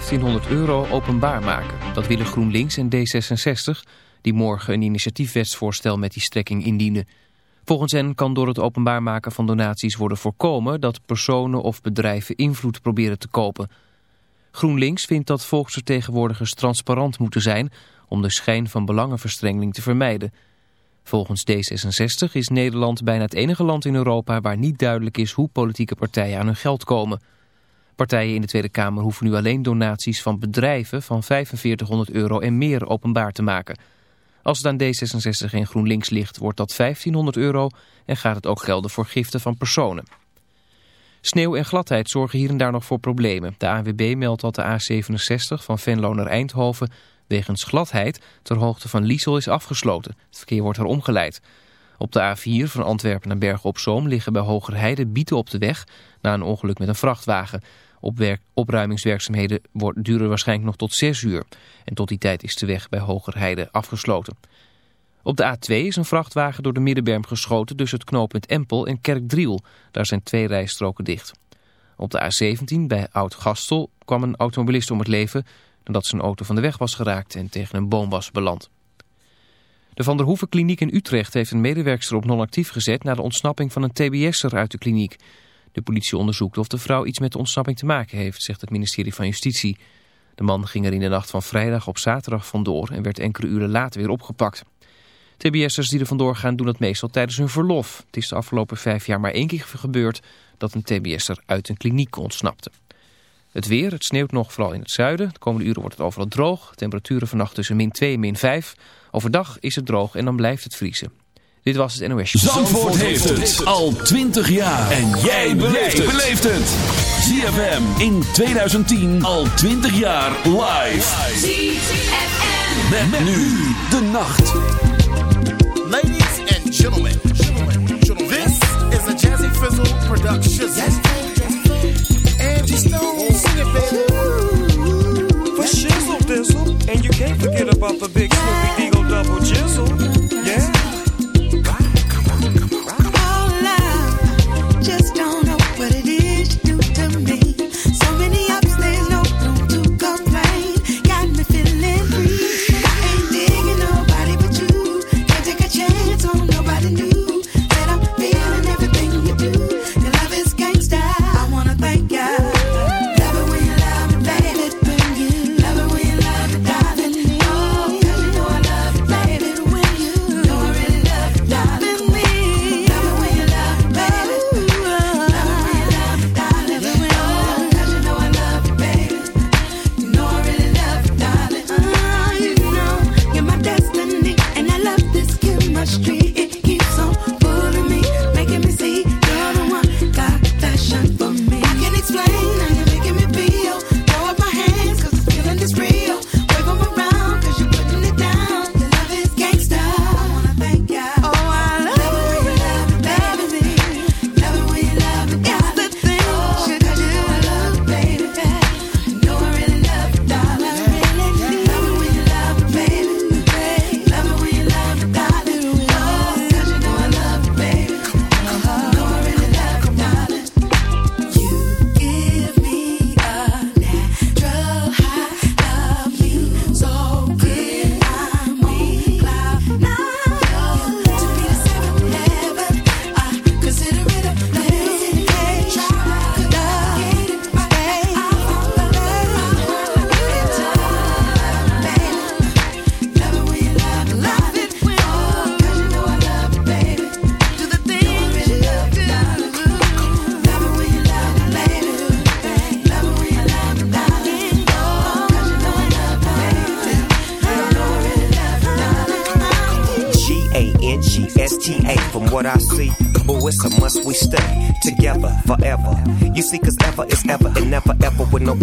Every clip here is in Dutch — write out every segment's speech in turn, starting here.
1500 euro openbaar maken. Dat willen GroenLinks en D66, die morgen een initiatiefwetsvoorstel met die strekking indienen. Volgens hen kan door het openbaar maken van donaties worden voorkomen dat personen of bedrijven invloed proberen te kopen. GroenLinks vindt dat volksvertegenwoordigers transparant moeten zijn om de schijn van belangenverstrengeling te vermijden. Volgens D66 is Nederland bijna het enige land in Europa waar niet duidelijk is hoe politieke partijen aan hun geld komen. Partijen in de Tweede Kamer hoeven nu alleen donaties van bedrijven van 4500 euro en meer openbaar te maken. Als het aan D66 en GroenLinks ligt, wordt dat 1500 euro en gaat het ook gelden voor giften van personen. Sneeuw en gladheid zorgen hier en daar nog voor problemen. De ANWB meldt dat de A67 van Venlo naar Eindhoven wegens gladheid ter hoogte van Liesel is afgesloten. Het verkeer wordt er omgeleid. Op de A4 van Antwerpen naar Bergen op Zoom liggen bij Hogerheide bieten op de weg na een ongeluk met een vrachtwagen. Opwerk, opruimingswerkzaamheden duren waarschijnlijk nog tot 6 uur. En tot die tijd is de weg bij Hogerheide afgesloten. Op de A2 is een vrachtwagen door de middenberm geschoten tussen het knooppunt Empel en Kerkdriel. Daar zijn twee rijstroken dicht. Op de A17 bij Oud-Gastel kwam een automobilist om het leven... nadat zijn auto van de weg was geraakt en tegen een boom was beland. De Van der Hoeven kliniek in Utrecht heeft een medewerkster op non-actief gezet... na de ontsnapping van een tbs'er uit de kliniek... De politie onderzoekt of de vrouw iets met de ontsnapping te maken heeft, zegt het ministerie van Justitie. De man ging er in de nacht van vrijdag op zaterdag vandoor en werd enkele uren later weer opgepakt. TBS'ers die er vandoor gaan doen dat meestal tijdens hun verlof. Het is de afgelopen vijf jaar maar één keer gebeurd dat een TBS'er uit een kliniek ontsnapte. Het weer, het sneeuwt nog vooral in het zuiden. De komende uren wordt het overal droog. Temperaturen vannacht tussen min 2 en min 5. Overdag is het droog en dan blijft het vriezen. Dit was het NOS. Zandvoort, Zandvoort heeft het al 20 jaar. En jij beleeft het. ZFM in 2010 al 20 jaar live. ZFM. Met, met nu de nacht. Ladies and gentlemen. This is a Jazzy Fizzle production. Angie Stone, sing it baby. For shizzle dizzle. And you can't forget about the big Snoopy Eagle double jizzle.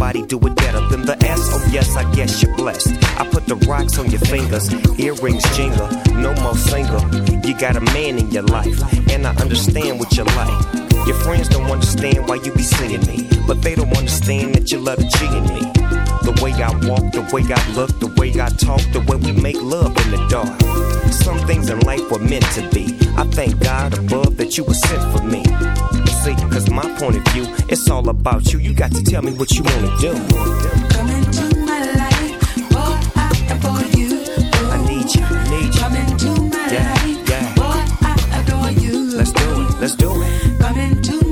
nobody do it better than the S. Oh, yes, I guess you're blessed. I put the rocks on your fingers, earrings jingle, no more single. You got a man in your life, and I understand what you like. Your friends don't understand why you be singing me, but they don't understand that you love cheating me. The way I walk, the way I look, the way I talk, the way we make love in the dark. Some things in life were meant to be. I thank God above that you were sent for me see. Cause my point of view, it's all about you. You got to tell me what you wanna do. Come into my life, what I adore you. Ooh. I need you, need you. Come into my yeah, life, yeah. what I adore you. Let's do it, let's do it. Come into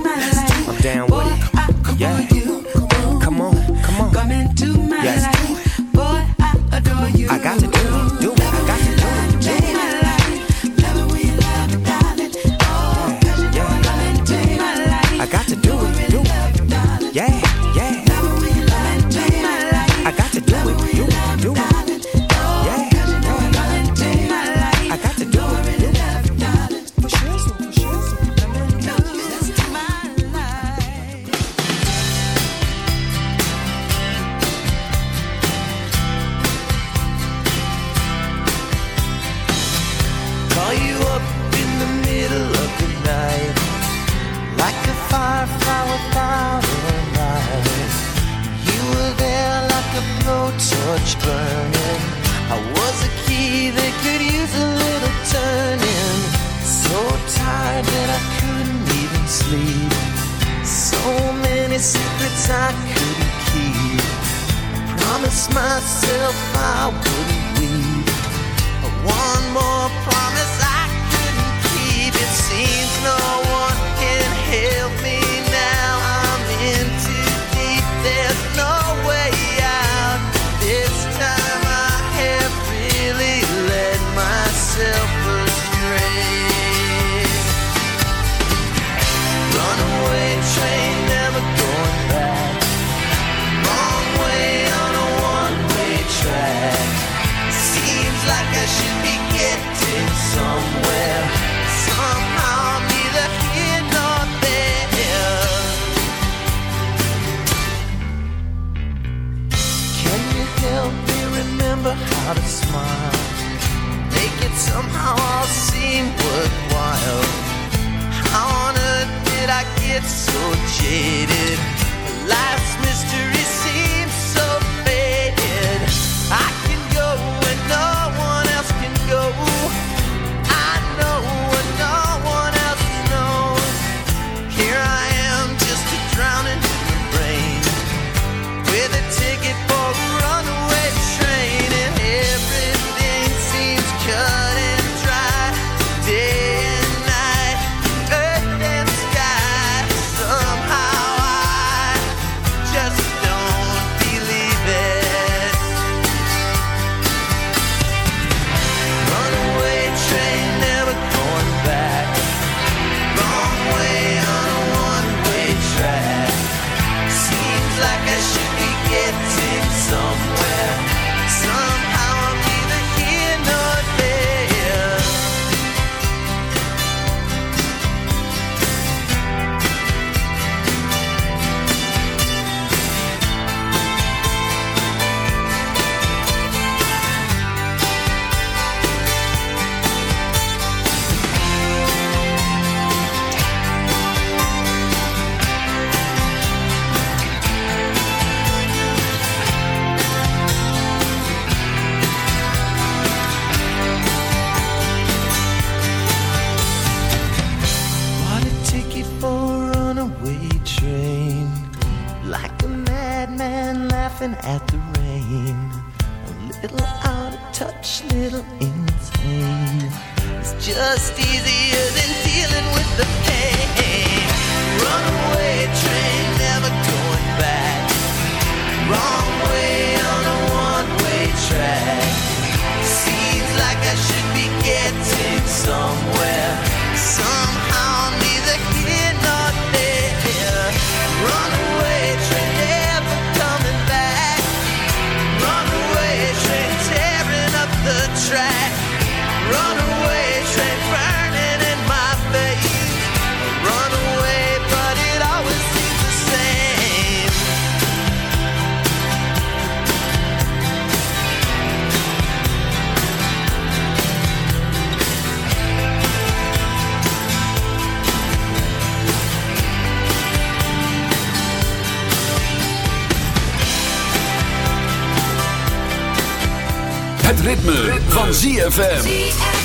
Van ZFM.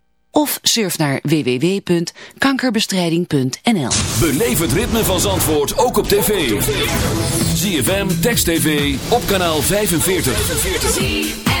Of surf naar www.kankerbestrijding.nl Beleef het ritme van Zandvoort ook op tv. ZFM, Text TV, op kanaal 45.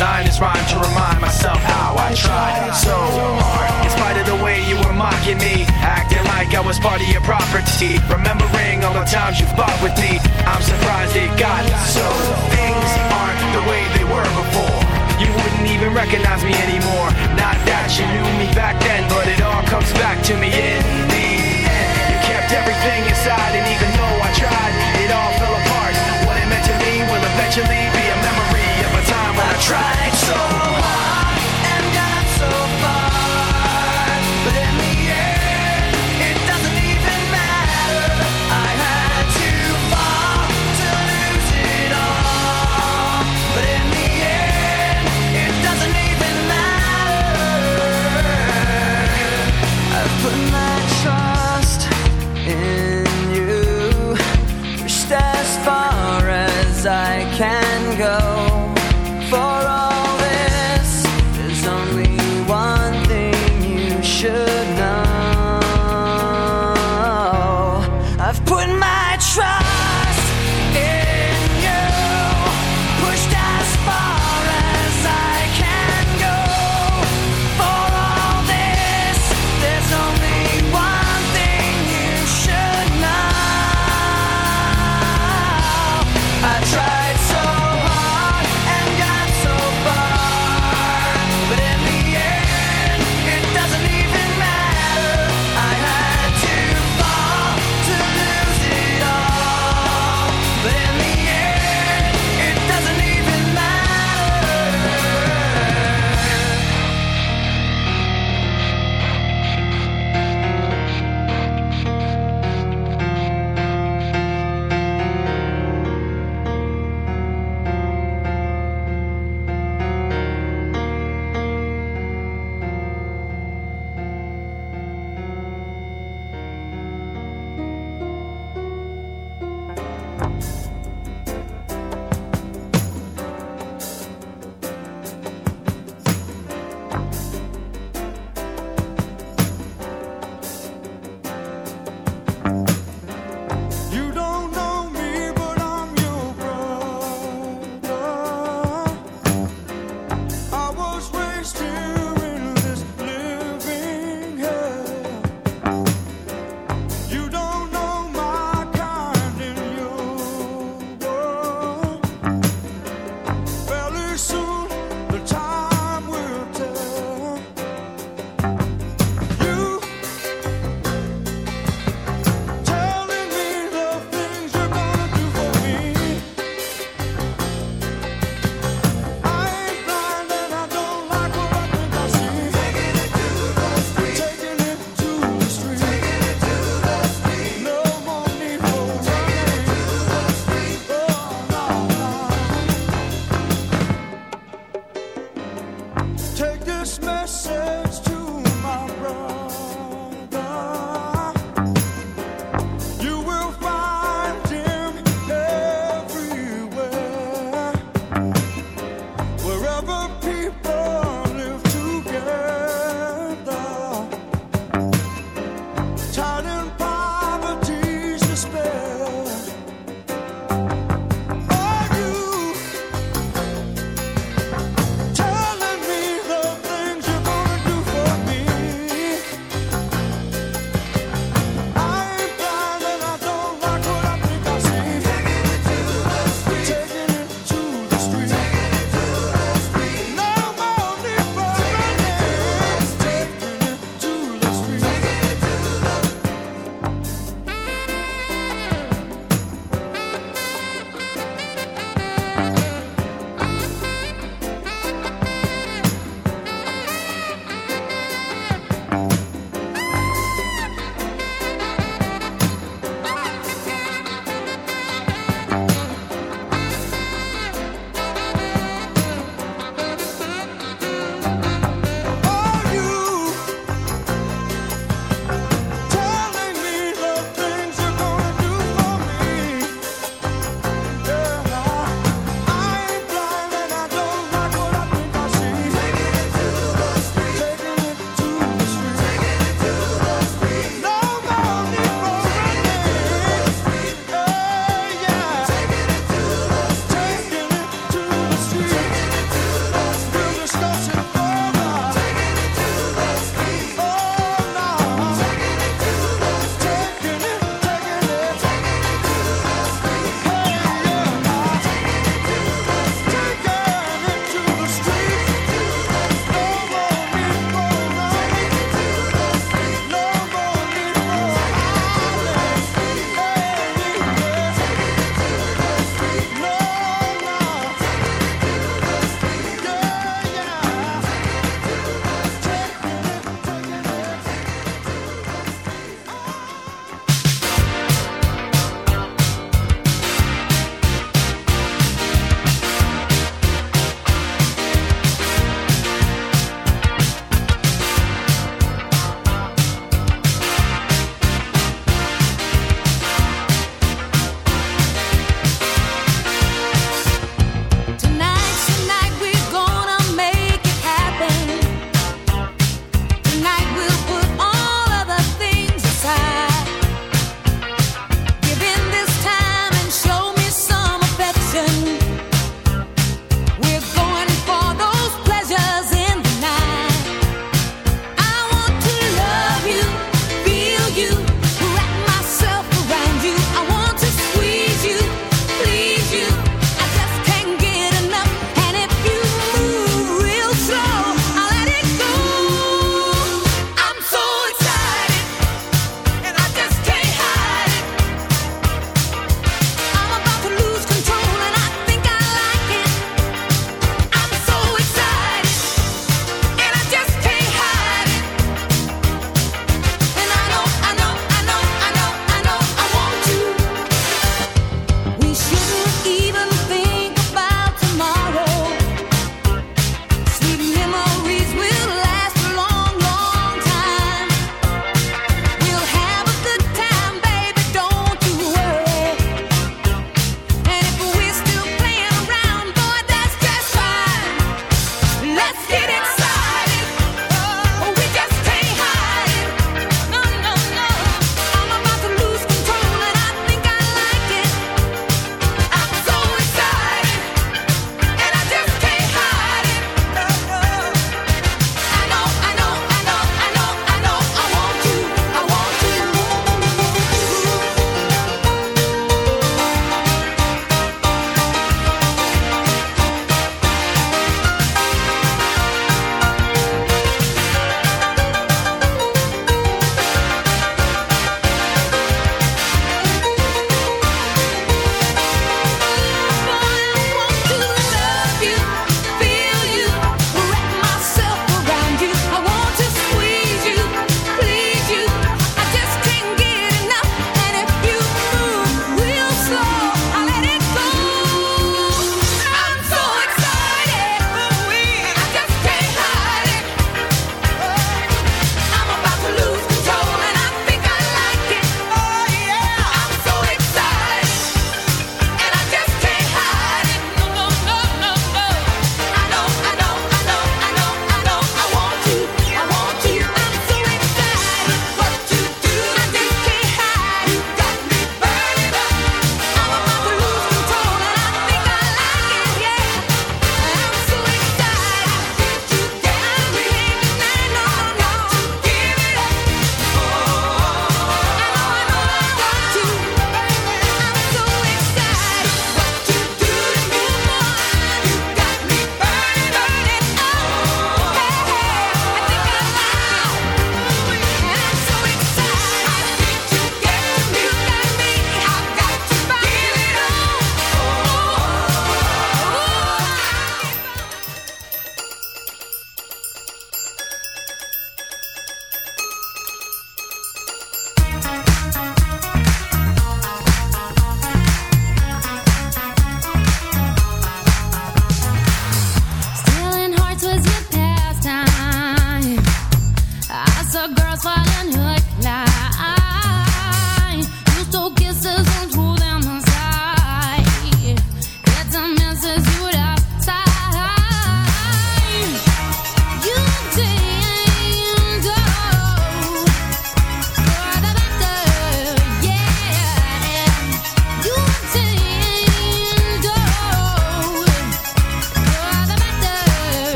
designed this rhyme to remind myself how I tried so hard. In spite of the way you were mocking me, acting like I was part of your property. Remembering all the times you fought with me, I'm surprised it got so. Things aren't the way they were before. You wouldn't even recognize me anymore. Not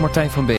Martijn van Beek.